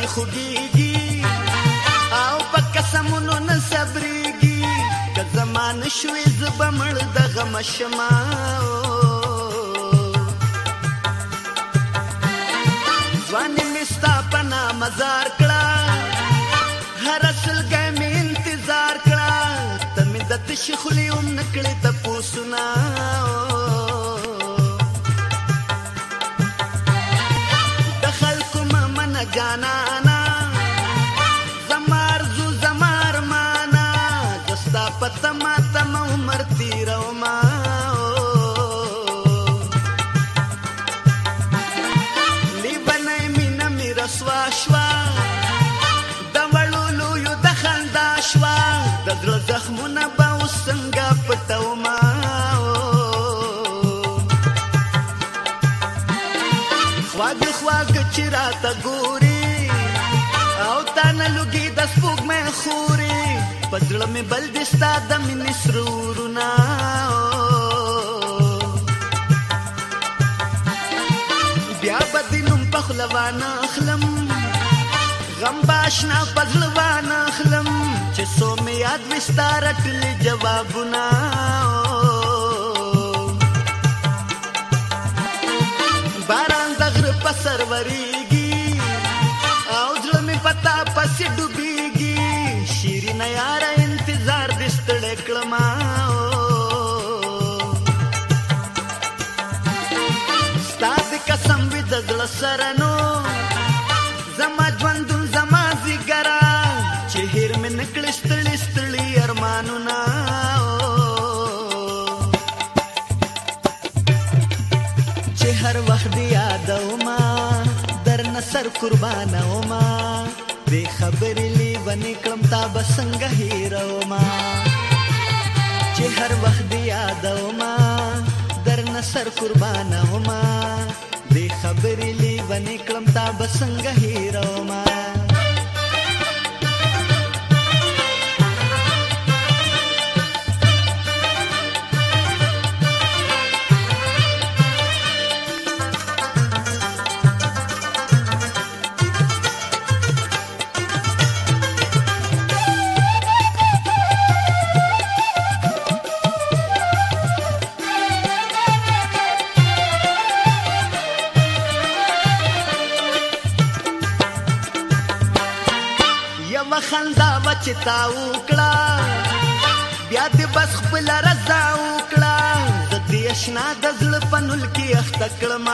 کې خوبيږي او په قسمونو نه صبرېږي که زمان شوې زبه مړ دغه مشما ځوان مې ستا په نامه زار کړه هر سلګۍ مې انتظار کړه ته مې د تشخلي ام نکړې ته پوسونه د خواږ چې راته ګوري او تا نه لګي د سپوږمۍ خوري په زړه مې بل دي ستا د مینې سرورونه بیا به دې نوم په خوله وانخلم غم به اشنا په زړه وانخلم چې څو مې یاد وي ستا رټلي جوابونه له سره نو زما ژوندون زما زیګرا چې هیر مې نکړې ستړي ستړي ارمانونه چې هر وخت یادوما درن سر قربانوما بے خبرې لیونې کړم تا به څنګه هیروما چې هر وخت یادوما درن سر قربانوما دې خبرې لیونه کړم تا بسنګ هیرو ما خندا مچ تا وکړه بیا دې بس خپل رضا وکړه د دې آشنا د زړه پنول کې اخته کړم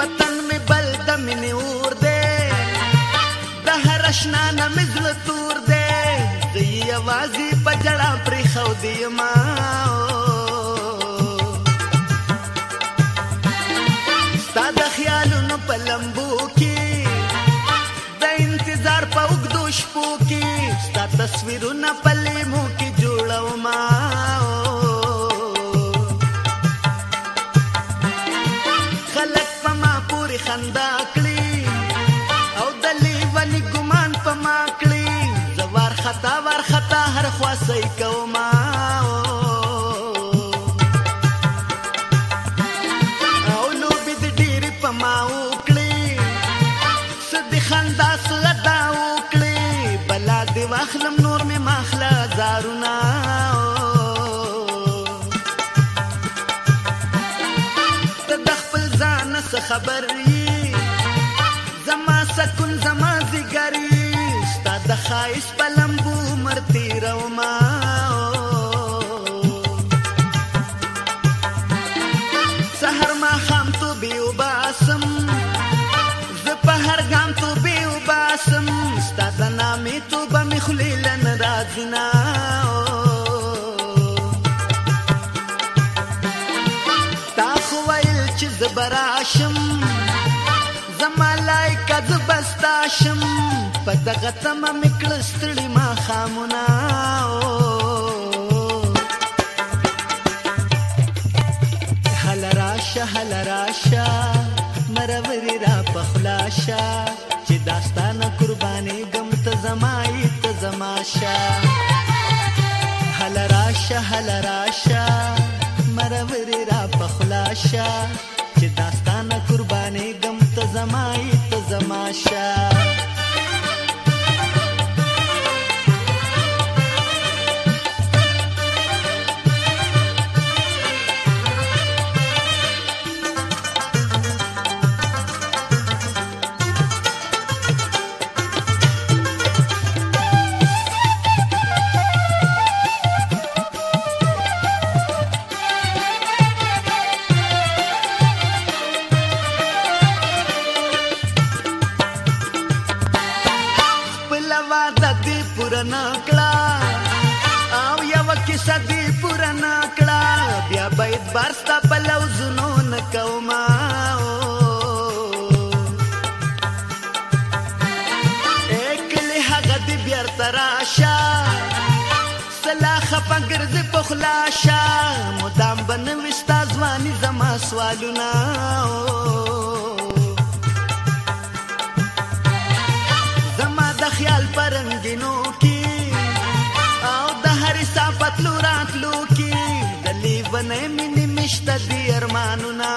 پتن می بل د منی ور دې د هر آشنا نه مزل تور دې زې आवाज په جړه پر خو دې ما په لمبو کې د انتظار په وګدو شپو کې ستا تصویرونه په لیمو کې جوړوم خلک په ما پورې خندا کړي او د لیوني ګمان په ما کړي زه وارخطا وارخطا هر خواسۍ کوم او لوبې د ډېرې په ما و خبر یې زما سکون زما زګری ستا د خایس په لمبو مرتی روما سحر ما خام تو بیو باسم ز په هر ګام تو بیو باسم ستا د نامې تو به مخلیلن راځنا دغه تم مکل ستړي ما خامونا هل راشه هل راشه مروري را پخلاشه چې داستانه قرباني غم ته زمای ته زماشه هل راشه هل راشه مروري را پخلاشه چې داستانه قرباني غم ته زمای ته زماشه کې صدې پورا نکړه بیا بیت بارستا په لوزونو نکوما اکلی هغه دې بیا تراشا سلا خپه ګرځ په خلاصا مدام بنوستا ځواني زما سوالونه وای ستا پتلو راتلو کې د لیونې مینې مشته دي ارمانونه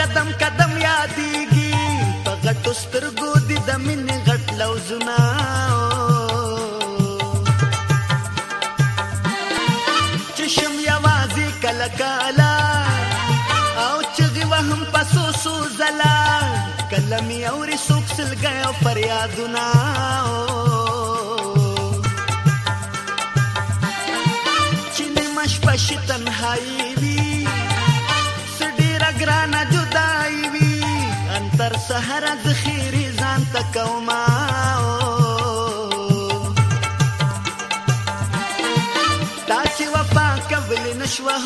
قدم قدم یادېږي په غټو سترګو دي د مینې غټ لوزونه می اوري څوک سلګا فریادونه چې مش پښ تنهایی وي سډیرا ګران جدای وي انتر سحر د خیر ځان تکوما تا چې وفا قبل نشوه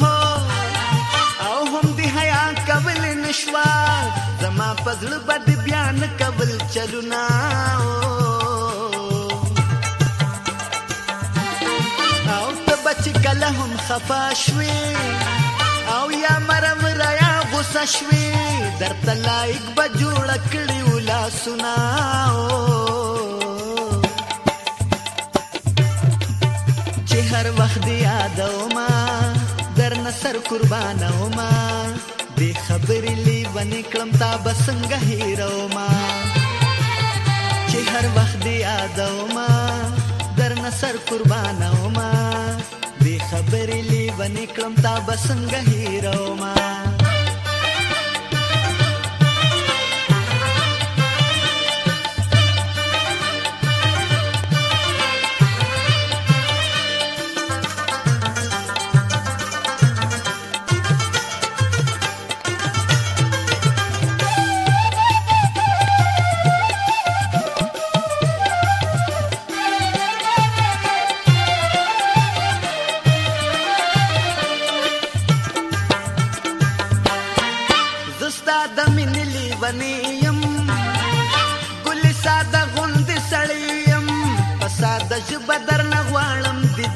او هم دی حیا قبل نشوه پزړ بد بیان کول چلونا او ته بچ کله هم خفا شوي او یا مرم را یا غوسه شوي درته لایک به جوړ کړی ولا سنا چې هر وخت یادوما درن سر قربانوما دې خبرې باندې کړم تا بسنګ هیرو ما چې هر وخت دی یادو ما در نصر قربانو ما دې خبرې لې باندې کړم تا بسنګ هیرو ما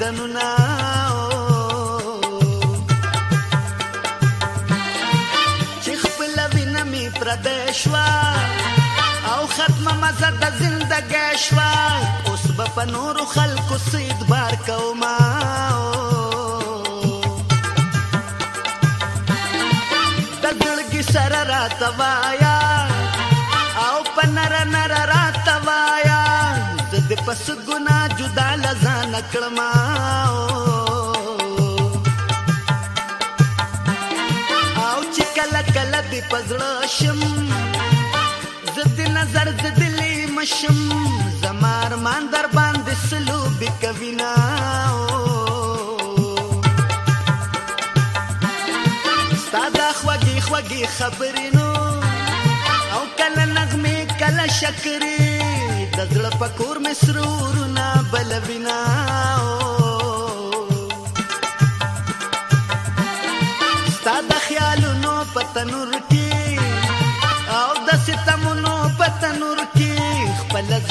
بدنونه چې خپل وینه می پردیشوا او ختمه مزه د زندګۍ شوا اوس په نور خلکو سید بار کوما د دلګي سره راتوایا او په نر نر راتوایا د پس ګنا جدا لزان کړما دې پزړه شم زد نظر زدلې مشم زمار مان در باندې سلوب کوینا ساده خوږی خوږی خبرې نو او کله نغمه کله شکرې د زړه پکور مې سرور نه بلوینا او تنور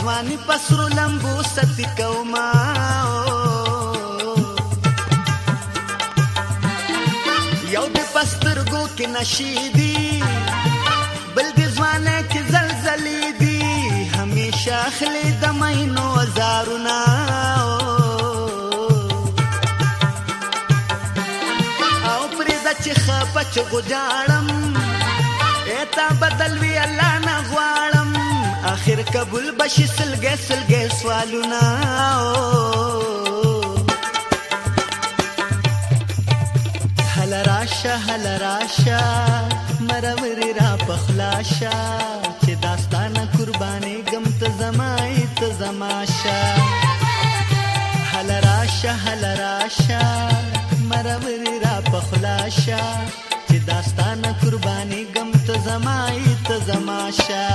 جوانی پسرو لمبو ستی کوما یو د پسترګو کې نشیدی بل د ځوانه کې زلزلې دي همیشه خلې د مینو زارونه او پرې د چې خپچ ګجاړم اته بدل وی الله نه غواړم اخر قبول بشي سلګه سلګه سوالونه هل راشه هل راشه مرور را پخلاشه چې داستانه قرباني غم ته زمای ته زماشه هل راشه هل راشه مرور را پخلاشه چې داستانه قرباني غم ته زمای ته زماشه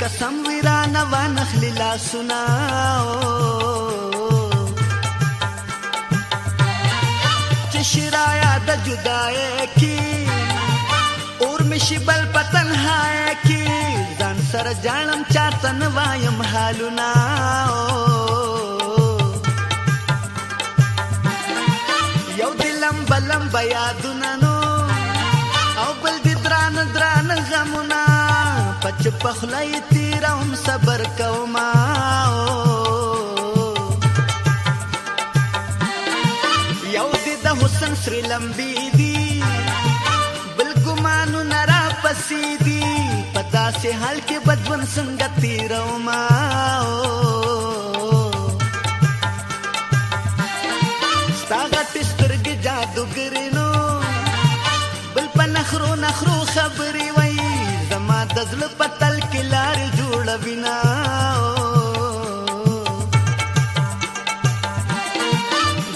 قسم ویرانه و نخلی لاسونا چې شرایا د جدای کی اور مشي بل پتن هاي کی ځان سره جانم چاته نه وایم حالونا یو دلم بلم بیادونه چې پخلای تیرم صبر کوم یو دې د حسن سری لمبي دي بل ګمانو نرا پسې دي پتا سه حال کې بدون څنګه تیرم او پزل پتل کې لار جوړوینا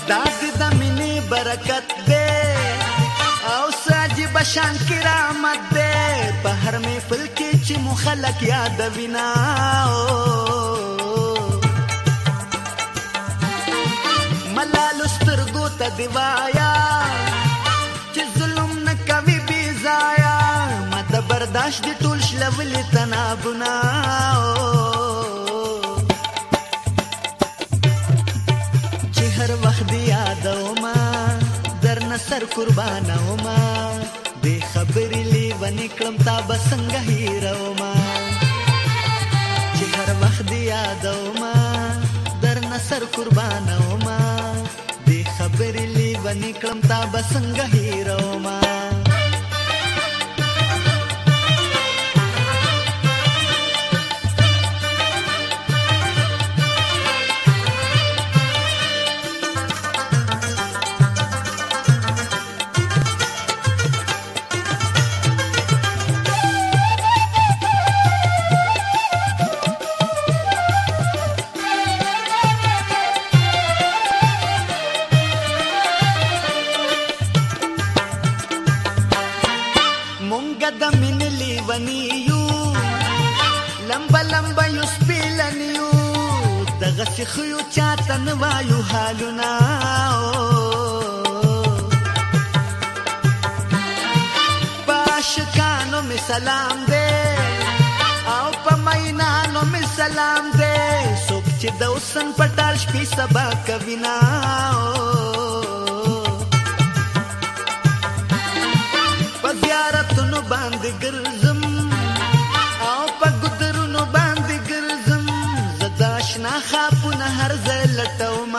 داس د مینې برکت دې او ساج بشان کرامت دې په هر محفل کې چې مخلک یادوینا ملال سترګو ته دیوایا چې ظلم نه کوي بي ځایا مت برداشت لولي تنابنا چې هر وخت یادو ما درن سر قربانو ما دې خبرې لیونی کړم تا بسنګ هیرو ما چې هر وخت یادو ما درن سر قربانو ما دې خبرې لیونی کړم تا بسنګ هیرو ما نارینانو می سلام دې څوک چې د اوسن پټال شپې سبا کوي نا په زیارتونو باندې ګرځم او په ګدرونو باندې ګرځم زدا شنا خافونه هر ځای لټوم